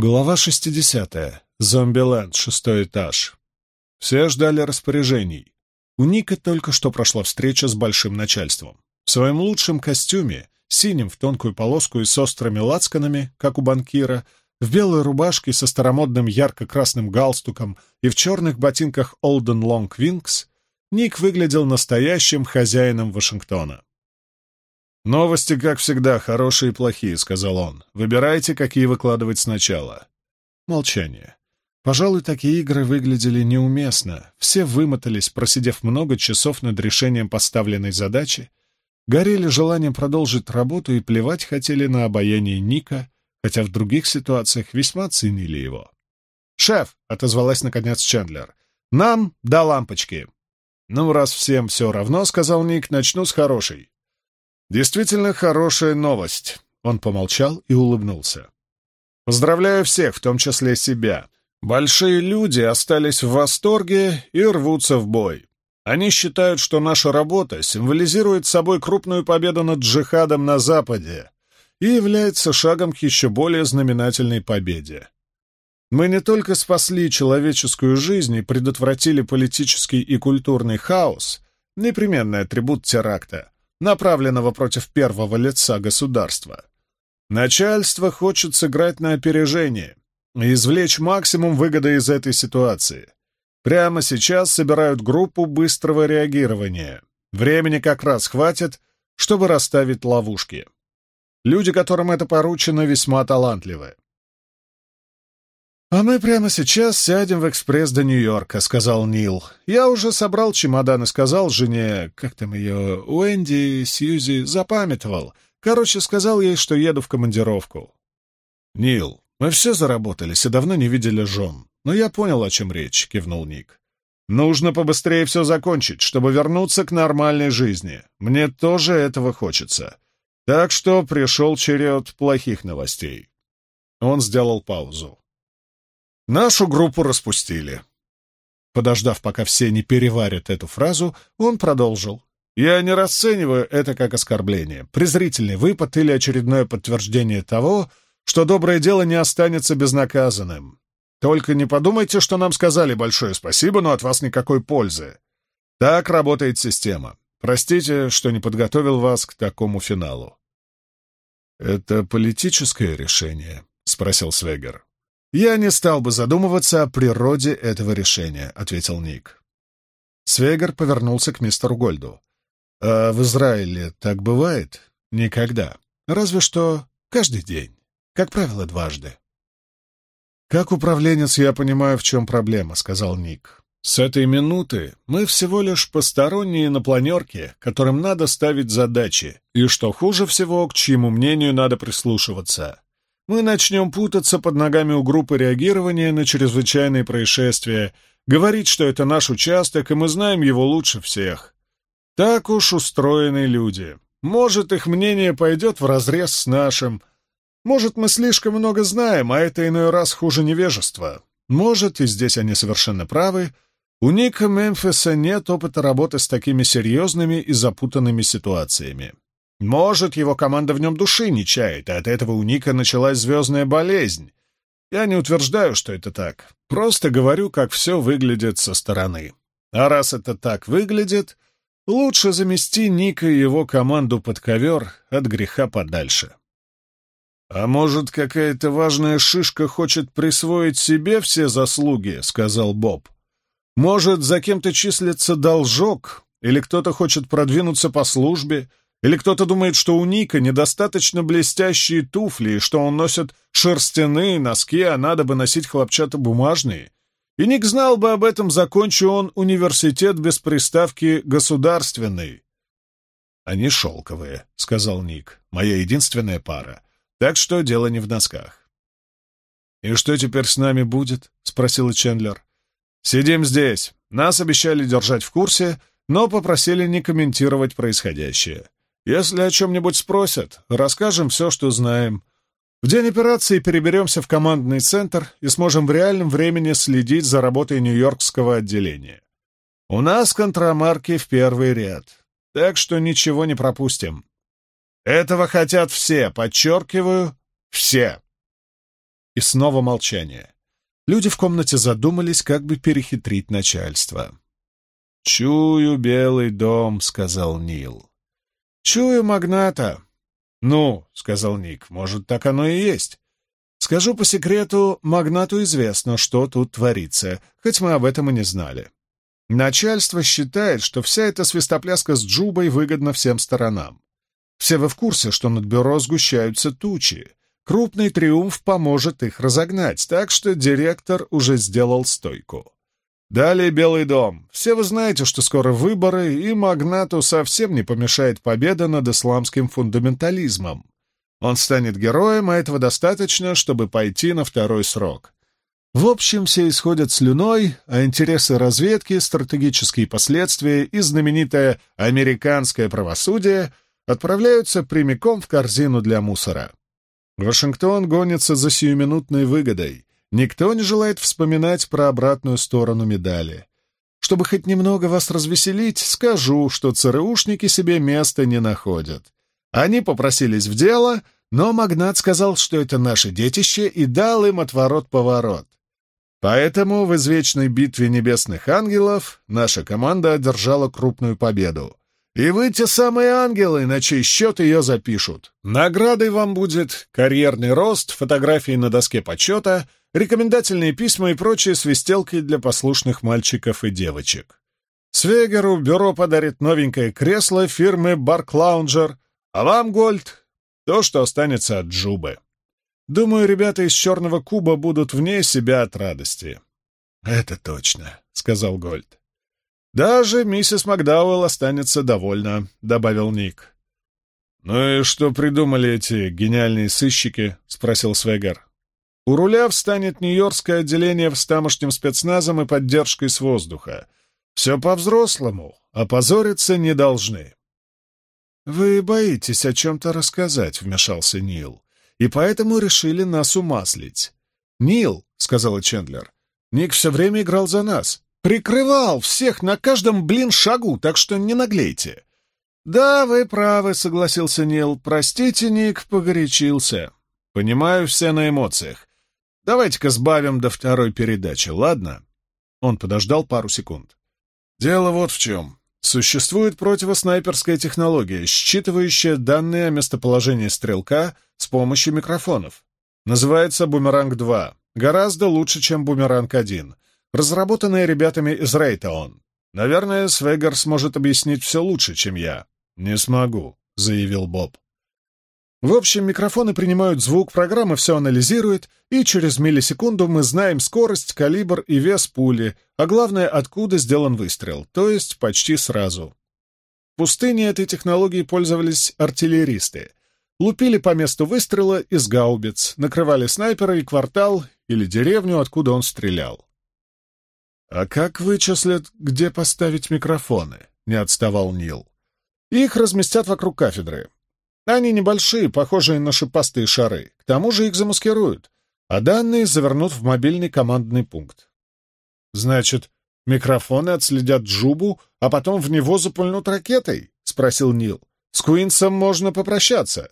Глава 60. Зомбиленд, шестой этаж. Все ждали распоряжений. У Ника только что прошла встреча с большим начальством. В своем лучшем костюме, синим в тонкую полоску и с острыми лацканами, как у банкира, в белой рубашке со старомодным ярко-красным галстуком и в черных ботинках Олден Лонг Винкс, Ник выглядел настоящим хозяином Вашингтона. «Новости, как всегда, хорошие и плохие», — сказал он. «Выбирайте, какие выкладывать сначала». Молчание. Пожалуй, такие игры выглядели неуместно. Все вымотались, просидев много часов над решением поставленной задачи, горели желанием продолжить работу и плевать хотели на обаяние Ника, хотя в других ситуациях весьма ценили его. «Шеф!» — отозвалась наконец Чендлер. «Нам до лампочки!» «Ну, раз всем все равно, — сказал Ник, — начну с хорошей. Действительно хорошая новость. Он помолчал и улыбнулся. Поздравляю всех, в том числе себя. Большие люди остались в восторге и рвутся в бой. Они считают, что наша работа символизирует собой крупную победу над джихадом на Западе и является шагом к еще более знаменательной победе. Мы не только спасли человеческую жизнь и предотвратили политический и культурный хаос, непременный атрибут теракта, направленного против первого лица государства. Начальство хочет сыграть на опережение и извлечь максимум выгоды из этой ситуации. Прямо сейчас собирают группу быстрого реагирования. Времени как раз хватит, чтобы расставить ловушки. Люди, которым это поручено, весьма талантливы. «А мы прямо сейчас сядем в экспресс до Нью-Йорка», — сказал Нил. «Я уже собрал чемодан и сказал жене, как там ее, Уэнди, Сьюзи, запамятовал. Короче, сказал ей, что еду в командировку». «Нил, мы все заработались и давно не видели жен. Но я понял, о чем речь», — кивнул Ник. «Нужно побыстрее все закончить, чтобы вернуться к нормальной жизни. Мне тоже этого хочется. Так что пришел черед плохих новостей». Он сделал паузу. Нашу группу распустили. Подождав, пока все не переварят эту фразу, он продолжил. Я не расцениваю это как оскорбление, презрительный выпад или очередное подтверждение того, что доброе дело не останется безнаказанным. Только не подумайте, что нам сказали большое спасибо, но от вас никакой пользы. Так работает система. Простите, что не подготовил вас к такому финалу. «Это политическое решение?» — спросил Свегер. «Я не стал бы задумываться о природе этого решения», — ответил Ник. Свегер повернулся к мистеру Гольду. «А в Израиле так бывает? Никогда. Разве что каждый день. Как правило, дважды». «Как управленец я понимаю, в чем проблема», — сказал Ник. «С этой минуты мы всего лишь посторонние на планерке, которым надо ставить задачи, и, что хуже всего, к чьему мнению надо прислушиваться мы начнем путаться под ногами у группы реагирования на чрезвычайные происшествия, говорить, что это наш участок, и мы знаем его лучше всех. Так уж устроены люди. Может, их мнение пойдет вразрез с нашим. Может, мы слишком много знаем, а это иной раз хуже невежества. Может, и здесь они совершенно правы, у Ника Мемфиса нет опыта работы с такими серьезными и запутанными ситуациями. Может, его команда в нем души не чает, а от этого у Ника началась звездная болезнь. Я не утверждаю, что это так. Просто говорю, как все выглядит со стороны. А раз это так выглядит, лучше замести Ника и его команду под ковер от греха подальше. «А может, какая-то важная шишка хочет присвоить себе все заслуги?» — сказал Боб. «Может, за кем-то числится должок, или кто-то хочет продвинуться по службе, или кто-то думает, что у Ника недостаточно блестящие туфли, и что он носит шерстяные носки, а надо бы носить хлопчатобумажные. И Ник знал бы об этом, закончи он университет без приставки «государственный». «Они шелковые», — сказал Ник, — «моя единственная пара. Так что дело не в носках». «И что теперь с нами будет?» — спросил Чендлер. «Сидим здесь. Нас обещали держать в курсе, но попросили не комментировать происходящее. Если о чем-нибудь спросят, расскажем все, что знаем. В день операции переберемся в командный центр и сможем в реальном времени следить за работой Нью-Йоркского отделения. У нас контрамарки в первый ряд, так что ничего не пропустим. Этого хотят все, подчеркиваю, все. И снова молчание. Люди в комнате задумались, как бы перехитрить начальство. «Чую Белый дом», — сказал Нил. «Чую магната». «Ну», — сказал Ник, — «может, так оно и есть. Скажу по секрету, магнату известно, что тут творится, хоть мы об этом и не знали. Начальство считает, что вся эта свистопляска с Джубой выгодна всем сторонам. Все вы в курсе, что над бюро сгущаются тучи. Крупный триумф поможет их разогнать, так что директор уже сделал стойку. Далее Белый дом. Все вы знаете, что скоро выборы, и магнату совсем не помешает победа над исламским фундаментализмом. Он станет героем, а этого достаточно, чтобы пойти на второй срок. В общем, все исходят слюной, а интересы разведки, стратегические последствия и знаменитое «американское правосудие» отправляются прямиком в корзину для мусора. Вашингтон гонится за сиюминутной выгодой. Никто не желает вспоминать про обратную сторону медали. Чтобы хоть немного вас развеселить, скажу, что ЦРУшники себе места не находят. Они попросились в дело, но магнат сказал, что это наше детище, и дал им отворот-поворот. Поэтому в извечной битве небесных ангелов наша команда одержала крупную победу. И вы те самые ангелы, на чей счет ее запишут. Наградой вам будет карьерный рост, фотографии на доске почета, рекомендательные письма и прочие свистелки для послушных мальчиков и девочек. Свегеру бюро подарит новенькое кресло фирмы Барк Лаунджер, а вам, Гольд, то, что останется от Джубы. Думаю, ребята из Черного Куба будут вне себя от радости. — Это точно, — сказал Гольд. — Даже миссис Макдауэлл останется довольна, — добавил Ник. — Ну и что придумали эти гениальные сыщики? — спросил Свегар. — У руля встанет Нью-Йоркское отделение с тамошним спецназом и поддержкой с воздуха. Все по-взрослому, опозориться не должны. — Вы боитесь о чем-то рассказать, — вмешался Нил и поэтому решили нас умаслить. «Нил», — сказала Чендлер, — «Ник все время играл за нас. Прикрывал всех на каждом, блин, шагу, так что не наглейте». «Да, вы правы», — согласился Нил. «Простите, Ник, погорячился. Понимаю, все на эмоциях. Давайте-ка сбавим до второй передачи, ладно?» Он подождал пару секунд. «Дело вот в чем. Существует противоснайперская технология, считывающая данные о местоположении стрелка с помощью микрофонов. Называется «Бумеранг-2». Гораздо лучше, чем «Бумеранг-1». Разработанная ребятами из Рейтаон. Наверное, Свегар сможет объяснить все лучше, чем я. «Не смогу», — заявил Боб. В общем, микрофоны принимают звук, программа все анализирует, и через миллисекунду мы знаем скорость, калибр и вес пули, а главное, откуда сделан выстрел, то есть почти сразу. В пустыне этой технологией пользовались артиллеристы. Лупили по месту выстрела из гаубиц, накрывали снайпера и квартал или деревню, откуда он стрелял. «А как вычислят, где поставить микрофоны?» — не отставал Нил. «Их разместят вокруг кафедры. Они небольшие, похожие на шипастые шары. К тому же их замаскируют, а данные завернут в мобильный командный пункт. Значит, микрофоны отследят Джубу, а потом в него запульнут ракетой? — спросил Нил. С Куинсом можно попрощаться.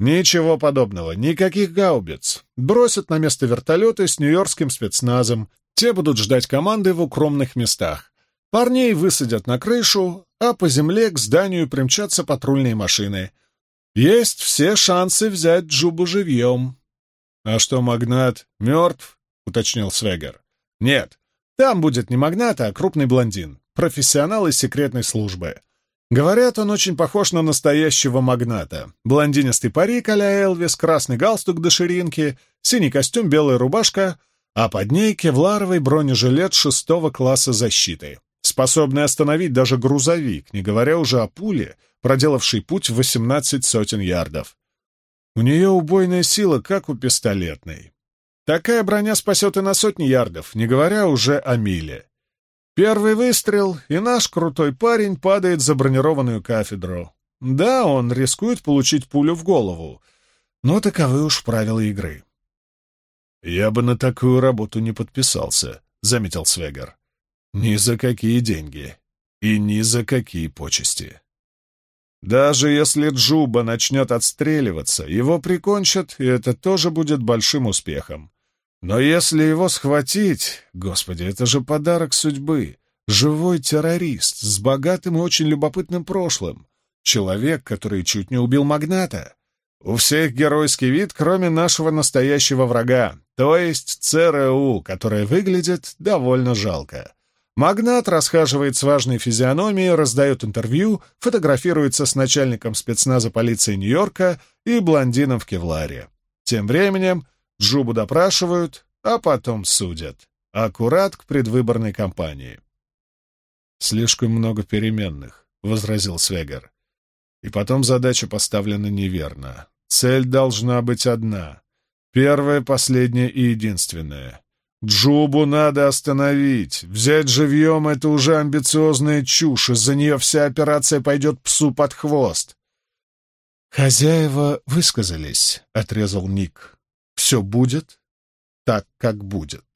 Ничего подобного, никаких гаубиц. Бросят на место вертолеты с нью-йоркским спецназом. Те будут ждать команды в укромных местах. Парней высадят на крышу, а по земле к зданию примчатся патрульные машины — есть все шансы взять Джубу живьем. — А что, магнат мертв? — уточнил Свегер. — Нет, там будет не магнат, а крупный блондин, профессионал из секретной службы. Говорят, он очень похож на настоящего магната. Блондинистый парик а Элвис, красный галстук до ширинки, синий костюм, белая рубашка, а под ней кевларовый бронежилет шестого класса защиты, способный остановить даже грузовик, не говоря уже о пуле, проделавший путь в восемнадцать сотен ярдов. У нее убойная сила, как у пистолетной. Такая броня спасет и на сотни ярдов, не говоря уже о миле. Первый выстрел, и наш крутой парень падает за бронированную кафедру. Да, он рискует получить пулю в голову, но таковы уж правила игры. «Я бы на такую работу не подписался», — заметил Свегар. «Ни за какие деньги и ни за какие почести». Даже если Джуба начнет отстреливаться, его прикончат, и это тоже будет большим успехом. Но если его схватить... Господи, это же подарок судьбы. Живой террорист с богатым и очень любопытным прошлым. Человек, который чуть не убил магната. У всех геройский вид, кроме нашего настоящего врага, то есть ЦРУ, которая выглядит довольно жалко. Магнат расхаживает с важной физиономией, раздает интервью, фотографируется с начальником спецназа полиции Нью-Йорка и блондином в кевларе. Тем временем Джубу допрашивают, а потом судят. Аккурат к предвыборной кампании. «Слишком много переменных», — возразил Свегер. «И потом задача поставлена неверно. Цель должна быть одна. Первая, последняя и единственная. Джубу надо остановить. Взять живьем — это уже амбициозная чушь. Из-за нее вся операция пойдет псу под хвост. «Хозяева высказались», — отрезал Ник. «Все будет так, как будет».